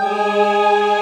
Música